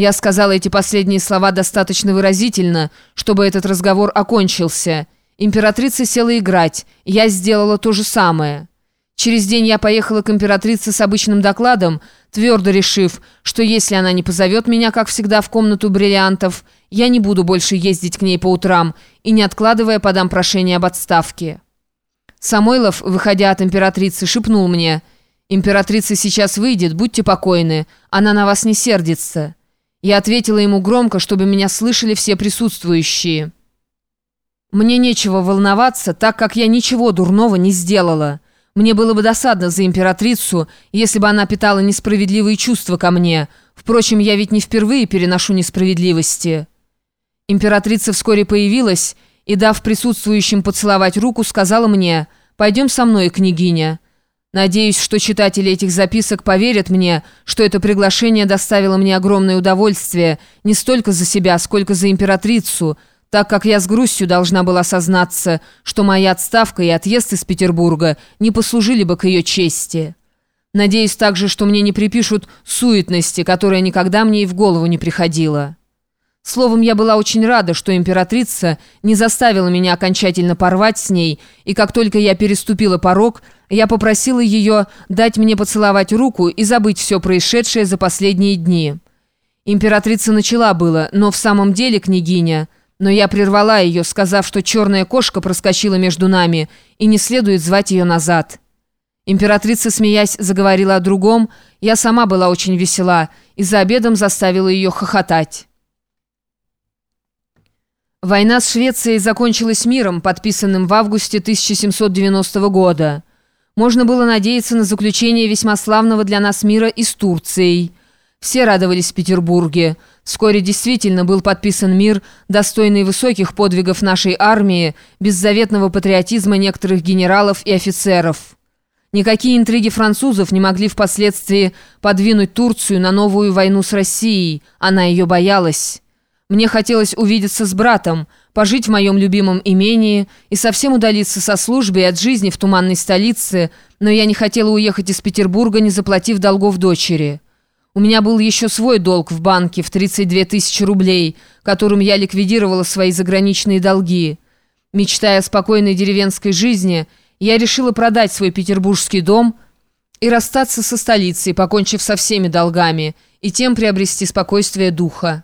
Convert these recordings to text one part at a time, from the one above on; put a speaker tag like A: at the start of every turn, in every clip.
A: Я сказала эти последние слова достаточно выразительно, чтобы этот разговор окончился. Императрица села играть, я сделала то же самое. Через день я поехала к императрице с обычным докладом, твердо решив, что если она не позовет меня, как всегда, в комнату бриллиантов, я не буду больше ездить к ней по утрам и, не откладывая, подам прошение об отставке. Самойлов, выходя от императрицы, шепнул мне, «Императрица сейчас выйдет, будьте покойны, она на вас не сердится». Я ответила ему громко, чтобы меня слышали все присутствующие. «Мне нечего волноваться, так как я ничего дурного не сделала». Мне было бы досадно за императрицу, если бы она питала несправедливые чувства ко мне. Впрочем, я ведь не впервые переношу несправедливости. Императрица вскоре появилась и, дав присутствующим поцеловать руку, сказала мне «Пойдем со мной, княгиня». Надеюсь, что читатели этих записок поверят мне, что это приглашение доставило мне огромное удовольствие не столько за себя, сколько за императрицу – так как я с грустью должна была сознаться, что моя отставка и отъезд из Петербурга не послужили бы к ее чести. Надеюсь также, что мне не припишут суетности, которая никогда мне и в голову не приходила. Словом, я была очень рада, что императрица не заставила меня окончательно порвать с ней, и как только я переступила порог, я попросила ее дать мне поцеловать руку и забыть все происшедшее за последние дни. Императрица начала было, но в самом деле, княгиня... Но я прервала ее, сказав, что черная кошка проскочила между нами, и не следует звать ее назад. Императрица, смеясь, заговорила о другом. Я сама была очень весела, и за обедом заставила ее хохотать. Война с Швецией закончилась миром, подписанным в августе 1790 года. Можно было надеяться на заключение весьма славного для нас мира и с Турцией. Все радовались в Петербурге. Вскоре действительно был подписан мир, достойный высоких подвигов нашей армии, беззаветного патриотизма некоторых генералов и офицеров. Никакие интриги французов не могли впоследствии подвинуть Турцию на новую войну с Россией. Она ее боялась. Мне хотелось увидеться с братом, пожить в моем любимом имении и совсем удалиться со службы и от жизни в туманной столице, но я не хотела уехать из Петербурга, не заплатив долгов дочери». У меня был еще свой долг в банке в 32 тысячи рублей, которым я ликвидировала свои заграничные долги. Мечтая о спокойной деревенской жизни, я решила продать свой петербургский дом и расстаться со столицей, покончив со всеми долгами, и тем приобрести спокойствие духа.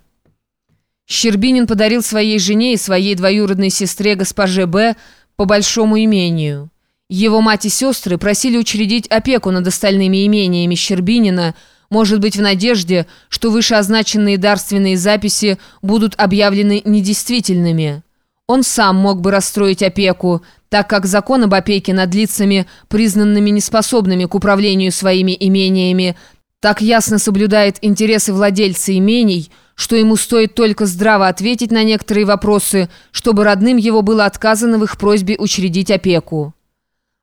A: Щербинин подарил своей жене и своей двоюродной сестре госпоже Б. по большому имению. Его мать и сестры просили учредить опеку над остальными имениями Щербинина – может быть, в надежде, что вышеозначенные дарственные записи будут объявлены недействительными. Он сам мог бы расстроить опеку, так как закон об опеке над лицами, признанными неспособными к управлению своими имениями, так ясно соблюдает интересы владельца имений, что ему стоит только здраво ответить на некоторые вопросы, чтобы родным его было отказано в их просьбе учредить опеку.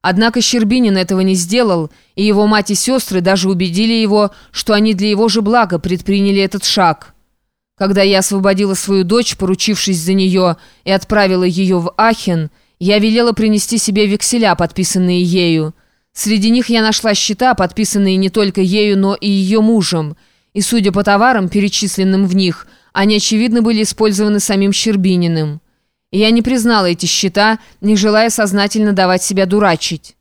A: Однако Щербинин этого не сделал, и его мать и сестры даже убедили его, что они для его же блага предприняли этот шаг. Когда я освободила свою дочь, поручившись за нее, и отправила ее в Ахен, я велела принести себе векселя, подписанные ею. Среди них я нашла счета, подписанные не только ею, но и ее мужем, и, судя по товарам, перечисленным в них, они, очевидно, были использованы самим Щербининым. Я не признала эти счета, не желая сознательно давать себя дурачить.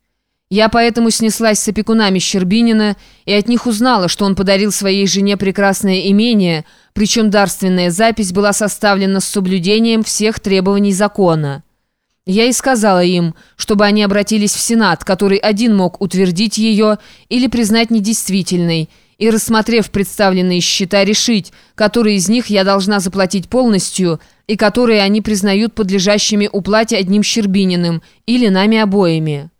A: Я поэтому снеслась с опекунами Щербинина и от них узнала, что он подарил своей жене прекрасное имение, причем дарственная запись была составлена с соблюдением всех требований закона. Я и сказала им, чтобы они обратились в Сенат, который один мог утвердить ее или признать недействительной, и, рассмотрев представленные счета, решить, которые из них я должна заплатить полностью и которые они признают подлежащими уплате одним Щербининым или нами обоими.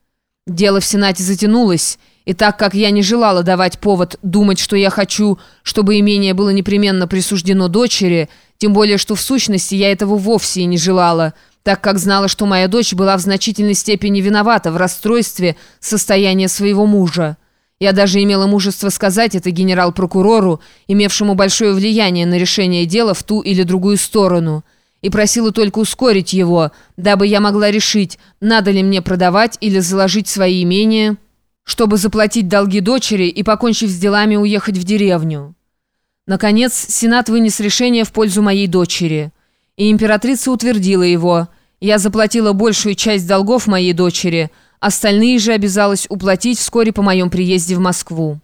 A: Дело в Сенате затянулось, и так как я не желала давать повод думать, что я хочу, чтобы имение было непременно присуждено дочери, тем более, что в сущности я этого вовсе и не желала, так как знала, что моя дочь была в значительной степени виновата в расстройстве состояния своего мужа. Я даже имела мужество сказать это генерал-прокурору, имевшему большое влияние на решение дела в ту или другую сторону, и просила только ускорить его, дабы я могла решить, надо ли мне продавать или заложить свои имения, чтобы заплатить долги дочери и, покончив с делами, уехать в деревню. Наконец, Сенат вынес решение в пользу моей дочери. И императрица утвердила его. Я заплатила большую часть долгов моей дочери, остальные же обязалась уплатить вскоре по моем приезде в Москву.